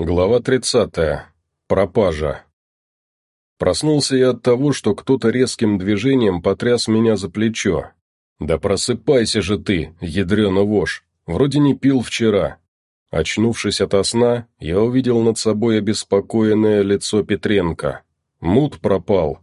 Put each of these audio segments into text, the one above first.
Глава 30. Пропажа. Проснулся я от того, что кто-то резким движением потряс меня за плечо. «Да просыпайся же ты, ядрёна вошь! Вроде не пил вчера». Очнувшись ото сна, я увидел над собой обеспокоенное лицо Петренко. Мут пропал.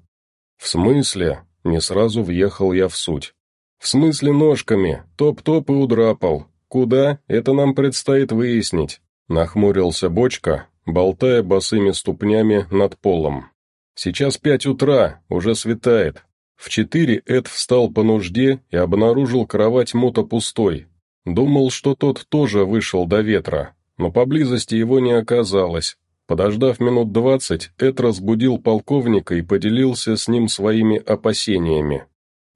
«В смысле?» — не сразу въехал я в суть. «В смысле ножками, топ-топ и удрапал. Куда, это нам предстоит выяснить». Нахмурился бочка, болтая босыми ступнями над полом. «Сейчас пять утра, уже светает. В четыре Эд встал по нужде и обнаружил кровать мута пустой. Думал, что тот тоже вышел до ветра, но поблизости его не оказалось. Подождав минут двадцать, Эд разбудил полковника и поделился с ним своими опасениями.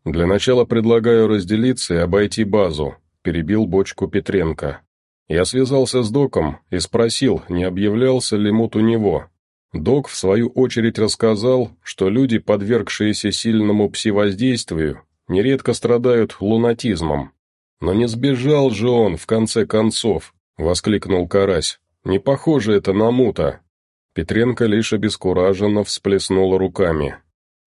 «Для начала предлагаю разделиться и обойти базу», — перебил бочку Петренко. Я связался с доком и спросил, не объявлялся ли мут у него. Док, в свою очередь, рассказал, что люди, подвергшиеся сильному псевоздействию, нередко страдают лунатизмом. «Но не сбежал же он, в конце концов!» — воскликнул Карась. «Не похоже это на мута!» Петренко лишь обескураженно всплеснул руками.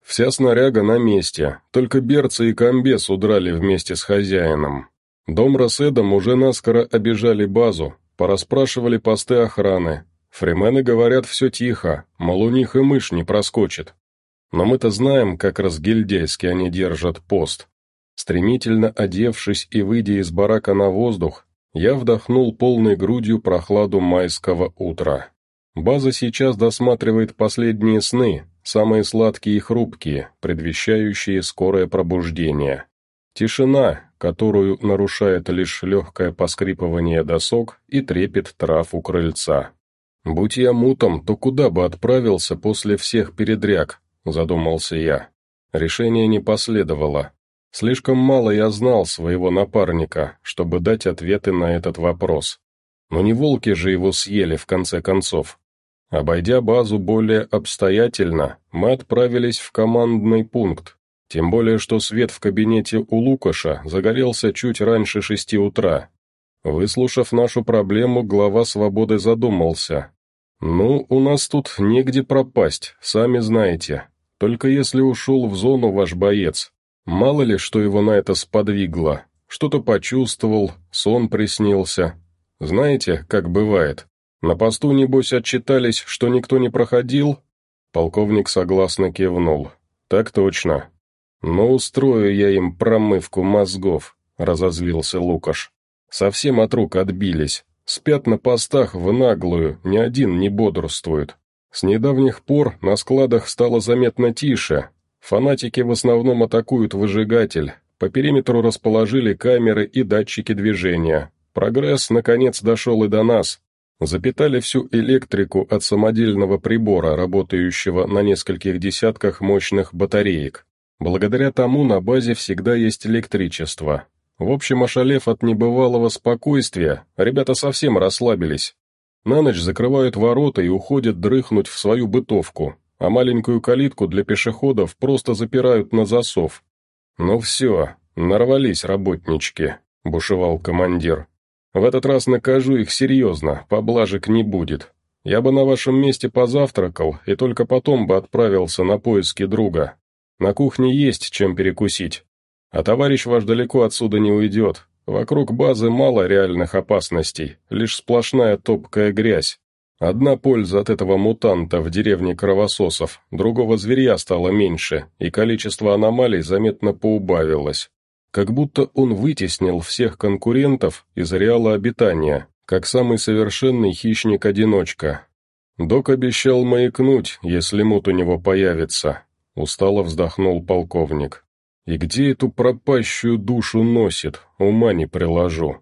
«Вся снаряга на месте, только берцы и комбес удрали вместе с хозяином. Дом Раседом уже наскоро обижали базу, пораспрашивали посты охраны. Фримены говорят все тихо, мол, у них и мышь не проскочит. Но мы-то знаем, как разгильдейски они держат пост. Стремительно одевшись и выйдя из барака на воздух, я вдохнул полной грудью прохладу майского утра. База сейчас досматривает последние сны, самые сладкие и хрупкие, предвещающие скорое пробуждение. Тишина, которую нарушает лишь легкое поскрипывание досок и трепет трав у крыльца. «Будь я мутом, то куда бы отправился после всех передряг?» – задумался я. Решение не последовало. Слишком мало я знал своего напарника, чтобы дать ответы на этот вопрос. Но не волки же его съели в конце концов. Обойдя базу более обстоятельно, мы отправились в командный пункт, тем более, что свет в кабинете у Лукаша загорелся чуть раньше шести утра. Выслушав нашу проблему, глава свободы задумался. «Ну, у нас тут негде пропасть, сами знаете. Только если ушел в зону ваш боец. Мало ли, что его на это сподвигло. Что-то почувствовал, сон приснился. Знаете, как бывает. На посту, небось, отчитались, что никто не проходил?» Полковник согласно кивнул. «Так точно. «Но устрою я им промывку мозгов», — разозлился Лукаш. «Совсем от рук отбились. Спят на постах в наглую, ни один не бодрствует. С недавних пор на складах стало заметно тише. Фанатики в основном атакуют выжигатель. По периметру расположили камеры и датчики движения. Прогресс, наконец, дошел и до нас. Запитали всю электрику от самодельного прибора, работающего на нескольких десятках мощных батареек. Благодаря тому на базе всегда есть электричество. В общем, ошалев от небывалого спокойствия, ребята совсем расслабились. На ночь закрывают ворота и уходят дрыхнуть в свою бытовку, а маленькую калитку для пешеходов просто запирают на засов. «Ну все, нарвались работнички», — бушевал командир. «В этот раз накажу их серьезно, поблажек не будет. Я бы на вашем месте позавтракал и только потом бы отправился на поиски друга. На кухне есть чем перекусить. А товарищ ваш далеко отсюда не уйдет. Вокруг базы мало реальных опасностей, лишь сплошная топкая грязь. Одна польза от этого мутанта в деревне кровососов, другого зверя стало меньше, и количество аномалий заметно поубавилось. Как будто он вытеснил всех конкурентов из ареала обитания, как самый совершенный хищник-одиночка. Док обещал маякнуть, если мут у него появится, Устало вздохнул полковник. «И где эту пропащую душу носит, ума не приложу.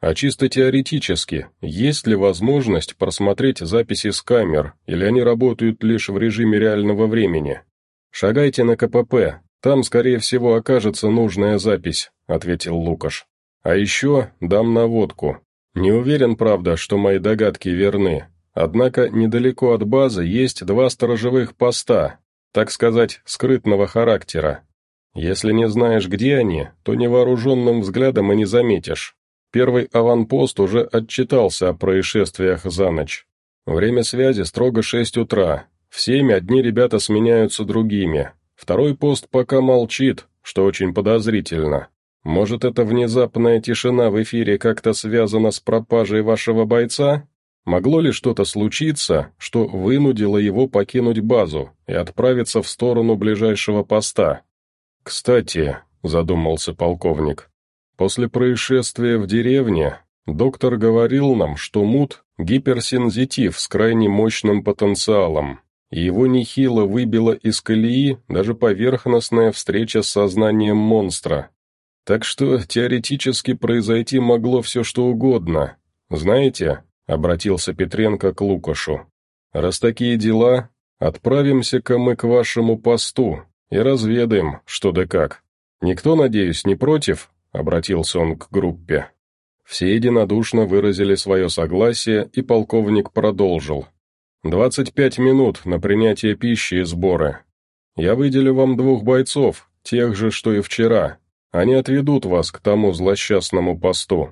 А чисто теоретически, есть ли возможность просмотреть записи с камер, или они работают лишь в режиме реального времени? Шагайте на КПП, там, скорее всего, окажется нужная запись», — ответил Лукаш. «А еще дам наводку. Не уверен, правда, что мои догадки верны. Однако недалеко от базы есть два сторожевых поста, так сказать, скрытного характера. Если не знаешь, где они, то невооруженным взглядом и не заметишь. Первый аванпост уже отчитался о происшествиях за ночь. Время связи строго 6 утра. В 7 одни ребята сменяются другими. Второй пост пока молчит, что очень подозрительно. Может, эта внезапная тишина в эфире как-то связана с пропажей вашего бойца? Могло ли что-то случиться, что вынудило его покинуть базу и отправиться в сторону ближайшего поста? «Кстати», — задумался полковник, — «после происшествия в деревне доктор говорил нам, что Мут — гиперсензитив с крайне мощным потенциалом, и его нехило выбило из колеи даже поверхностная встреча с сознанием монстра. Так что теоретически произойти могло все что угодно. Знаете, обратился Петренко к Лукашу. «Раз такие дела, отправимся-ка мы к вашему посту и разведаем, что да как. Никто, надеюсь, не против?» — обратился он к группе. Все единодушно выразили свое согласие, и полковник продолжил. «Двадцать пять минут на принятие пищи и сборы. Я выделю вам двух бойцов, тех же, что и вчера. Они отведут вас к тому злосчастному посту.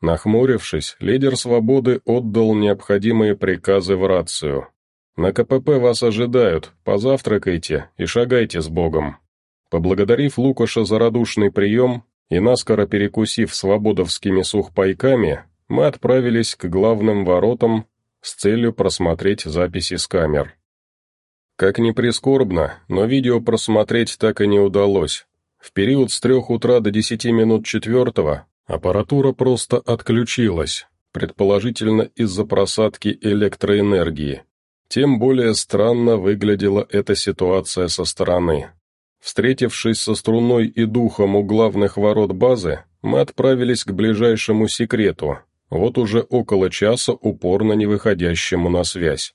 Нахмурившись, лидер «Свободы» отдал необходимые приказы в рацию. «На КПП вас ожидают, позавтракайте и шагайте с Богом». Поблагодарив Лукаша за радушный прием и наскоро перекусив свободовскими сухпайками, мы отправились к главным воротам с целью просмотреть записи с камер. Как ни прискорбно, но видео просмотреть так и не удалось. В период с трех утра до десяти минут четвертого Аппаратура просто отключилась, предположительно из-за просадки электроэнергии. Тем более странно выглядела эта ситуация со стороны. Встретившись со струной и духом у главных ворот базы, мы отправились к ближайшему секрету, вот уже около часа упорно не выходящему на связь.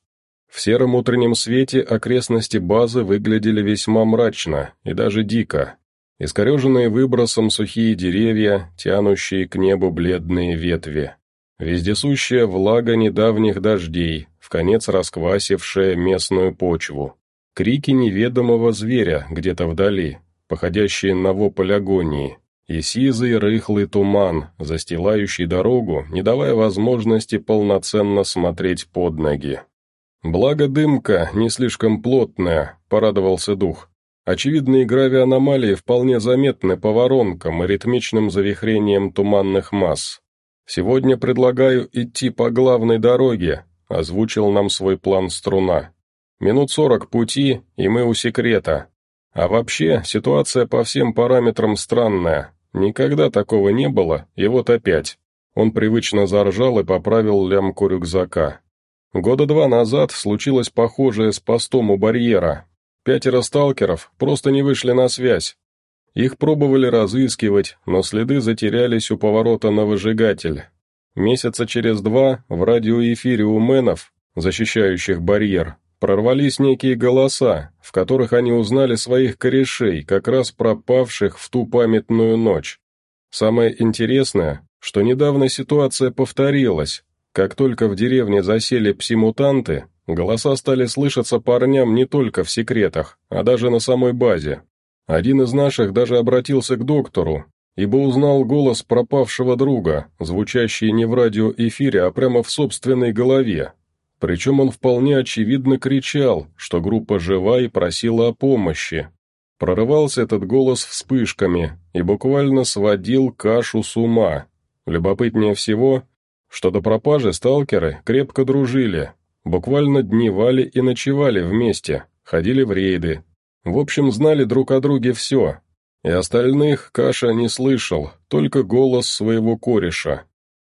В сером утреннем свете окрестности базы выглядели весьма мрачно и даже дико. Искореженные выбросом сухие деревья, тянущие к небу бледные ветви. Вездесущая влага недавних дождей, в конец расквасившая местную почву. Крики неведомого зверя где-то вдали, походящие на вопль агонии, и сизый рыхлый туман, застилающий дорогу, не давая возможности полноценно смотреть под ноги. Благо дымка не слишком плотная, порадовался дух. Очевидные гравианомалии вполне заметны по воронкам и ритмичным завихрениям туманных масс. «Сегодня предлагаю идти по главной дороге», — озвучил нам свой план струна. «Минут сорок пути, и мы у секрета. А вообще, ситуация по всем параметрам странная. Никогда такого не было, и вот опять». Он привычно заржал и поправил лямку рюкзака. Года два назад случилось похожее с постом у барьера, Пятеро сталкеров просто не вышли на связь. Их пробовали разыскивать, но следы затерялись у поворота на выжигатель. Месяца через два в радиоэфире у мэнов, защищающих барьер, прорвались некие голоса, в которых они узнали своих корешей, как раз пропавших в ту памятную ночь. Самое интересное, что недавно ситуация повторилась. Как только в деревне засели псимутанты, Голоса стали слышаться парням не только в секретах, а даже на самой базе. Один из наших даже обратился к доктору, ибо узнал голос пропавшего друга, звучащий не в радиоэфире, а прямо в собственной голове. Причем он вполне очевидно кричал, что группа жива и просила о помощи. Прорывался этот голос вспышками и буквально сводил кашу с ума. Любопытнее всего, что до пропажи сталкеры крепко дружили, Буквально дневали и ночевали вместе, ходили в рейды. В общем, знали друг о друге все. И остальных Каша не слышал, только голос своего кореша.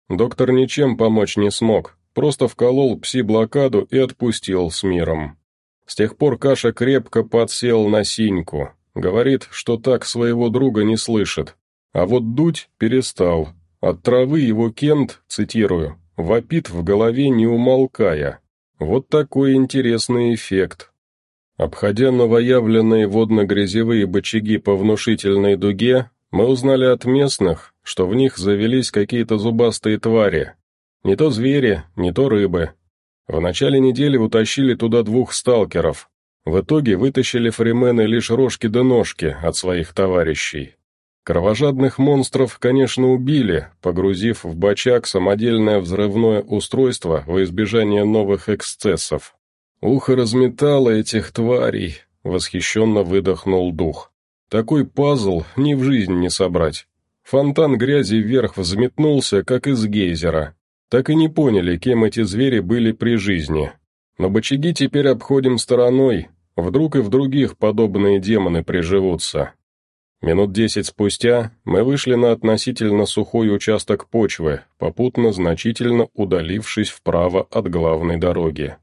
Доктор ничем помочь не смог, просто вколол пси-блокаду и отпустил с миром. С тех пор Каша крепко подсел на синьку. Говорит, что так своего друга не слышит. А вот дуть перестал. От травы его Кент, цитирую, вопит в голове не умолкая. Вот такой интересный эффект. Обходя новоявленные водно-грязевые бочаги по внушительной дуге, мы узнали от местных, что в них завелись какие-то зубастые твари. Не то звери, не то рыбы. В начале недели утащили туда двух сталкеров. В итоге вытащили фримены лишь рожки да ножки от своих товарищей. Кровожадных монстров, конечно, убили, погрузив в бачак самодельное взрывное устройство во избежание новых эксцессов. «Ухо разметало этих тварей», — восхищенно выдохнул дух. «Такой пазл ни в жизнь не собрать. Фонтан грязи вверх взметнулся, как из гейзера. Так и не поняли, кем эти звери были при жизни. Но бочаги теперь обходим стороной, вдруг и в других подобные демоны приживутся. Минут десять спустя мы вышли на относительно сухой участок почвы, попутно значительно удалившись вправо от главной дороги.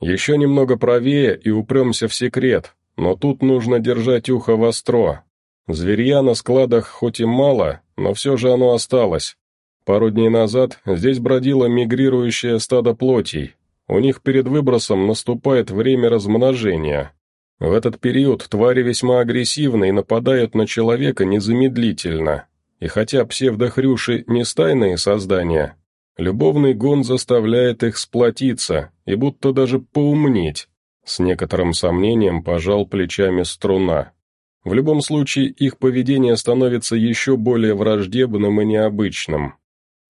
Еще немного правее и упремся в секрет, но тут нужно держать ухо востро. Зверья на складах хоть и мало, но все же оно осталось. Пару дней назад здесь бродило мигрирующее стадо плотей. У них перед выбросом наступает время размножения. В этот период твари весьма агрессивны и нападают на человека незамедлительно. И хотя псевдохрюши не стайные создания, любовный гон заставляет их сплотиться и будто даже поумнеть. С некоторым сомнением пожал плечами струна. В любом случае, их поведение становится еще более враждебным и необычным.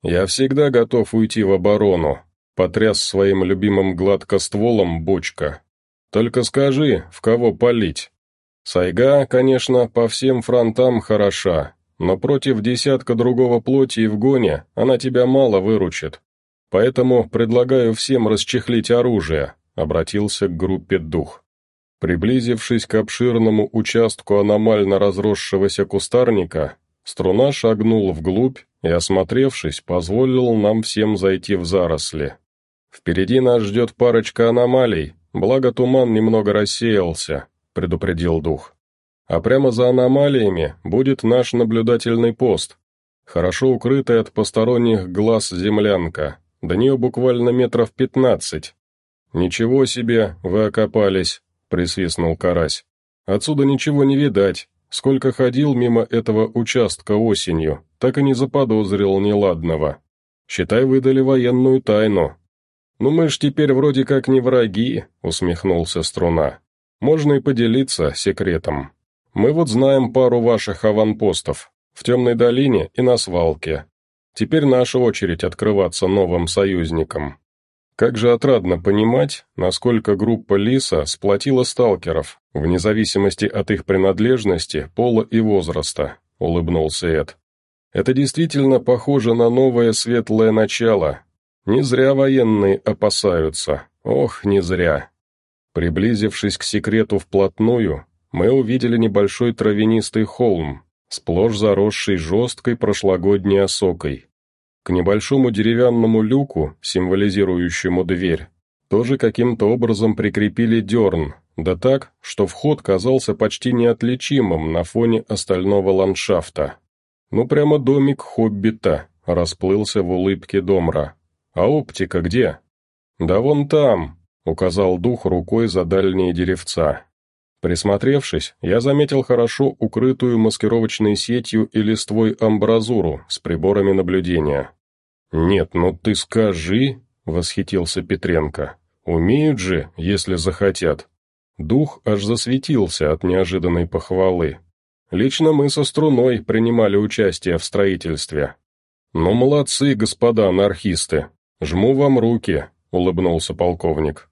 «Я всегда готов уйти в оборону», — потряс своим любимым гладкостволом бочка. «Только скажи, в кого палить?» «Сайга, конечно, по всем фронтам хороша, но против десятка другого плоти и в гоне она тебя мало выручит. Поэтому предлагаю всем расчехлить оружие», — обратился к группе дух. Приблизившись к обширному участку аномально разросшегося кустарника, струна шагнул вглубь и, осмотревшись, позволил нам всем зайти в заросли. «Впереди нас ждет парочка аномалий, благо туман немного рассеялся», — предупредил дух. «А прямо за аномалиями будет наш наблюдательный пост, хорошо укрытая от посторонних глаз землянка, до нее буквально метров пятнадцать. Ничего себе, вы окопались!» — присвистнул Карась. «Отсюда ничего не видать. Сколько ходил мимо этого участка осенью, так и не заподозрил неладного. Считай, выдали военную тайну». «Ну мы ж теперь вроде как не враги», — усмехнулся Струна. «Можно и поделиться секретом. Мы вот знаем пару ваших аванпостов, в Темной долине и на свалке. Теперь наша очередь открываться новым союзникам. Как же отрадно понимать, насколько группа Лиса сплотила сталкеров, вне зависимости от их принадлежности, пола и возраста, улыбнулся Эд. Это действительно похоже на новое светлое начало. Не зря военные опасаются. Ох, не зря. Приблизившись к секрету вплотную, мы увидели небольшой травянистый холм, сплошь заросший жесткой прошлогодней осокой. К небольшому деревянному люку, символизирующему дверь, тоже каким-то образом прикрепили дерн, да так, что вход казался почти неотличимым на фоне остального ландшафта. Ну прямо домик хоббита, расплылся в улыбке Домра. А оптика где? Да вон там, указал дух рукой за дальние деревца. Присмотревшись, я заметил хорошо укрытую маскировочной сетью и листвой амбразуру с приборами наблюдения. «Нет, ну ты скажи», — восхитился Петренко. «Умеют же, если захотят». Дух аж засветился от неожиданной похвалы. Лично мы со струной принимали участие в строительстве. «Ну, молодцы, господа анархисты. Жму вам руки», — улыбнулся полковник.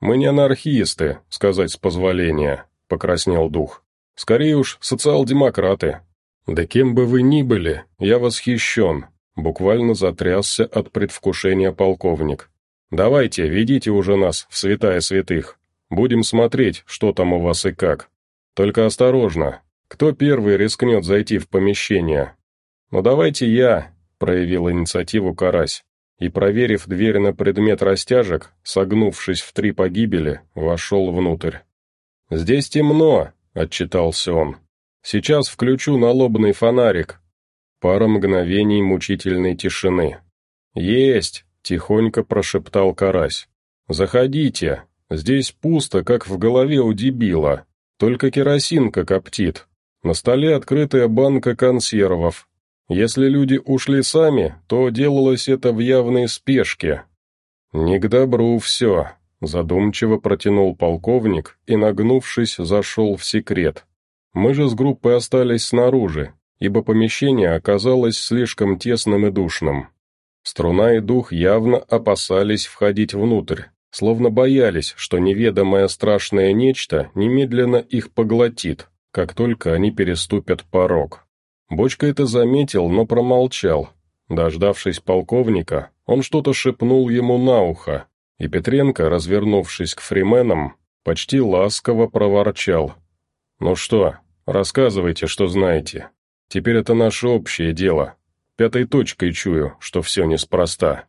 «Мы не анархисты, сказать с позволения», — покраснел дух. «Скорее уж, социал-демократы. Да кем бы вы ни были, я восхищен. Буквально затрясся от предвкушения полковник. «Давайте, ведите уже нас в святая святых. Будем смотреть, что там у вас и как. Только осторожно. Кто первый рискнет зайти в помещение?» «Ну давайте я», — проявил инициативу Карась. И, проверив дверь на предмет растяжек, согнувшись в три погибели, вошел внутрь. «Здесь темно», — отчитался он. «Сейчас включу налобный фонарик, Пара мгновений мучительной тишины. «Есть!» — тихонько прошептал Карась. «Заходите. Здесь пусто, как в голове у дебила. Только керосинка коптит. На столе открытая банка консервов. Если люди ушли сами, то делалось это в явной спешке. Не к добру все», — задумчиво протянул полковник и, нагнувшись, зашел в секрет. «Мы же с группой остались снаружи, ибо помещение оказалось слишком тесным и душным. Струна и дух явно опасались входить внутрь, словно боялись, что неведомое страшное нечто немедленно их поглотит, как только они переступят порог. Бочка это заметил, но промолчал. Дождавшись полковника, он что-то шепнул ему на ухо, и Петренко, развернувшись к фрименам, почти ласково проворчал. «Ну что, рассказывайте, что знаете. Теперь это наше общее дело. Пятой точкой чую, что все неспроста».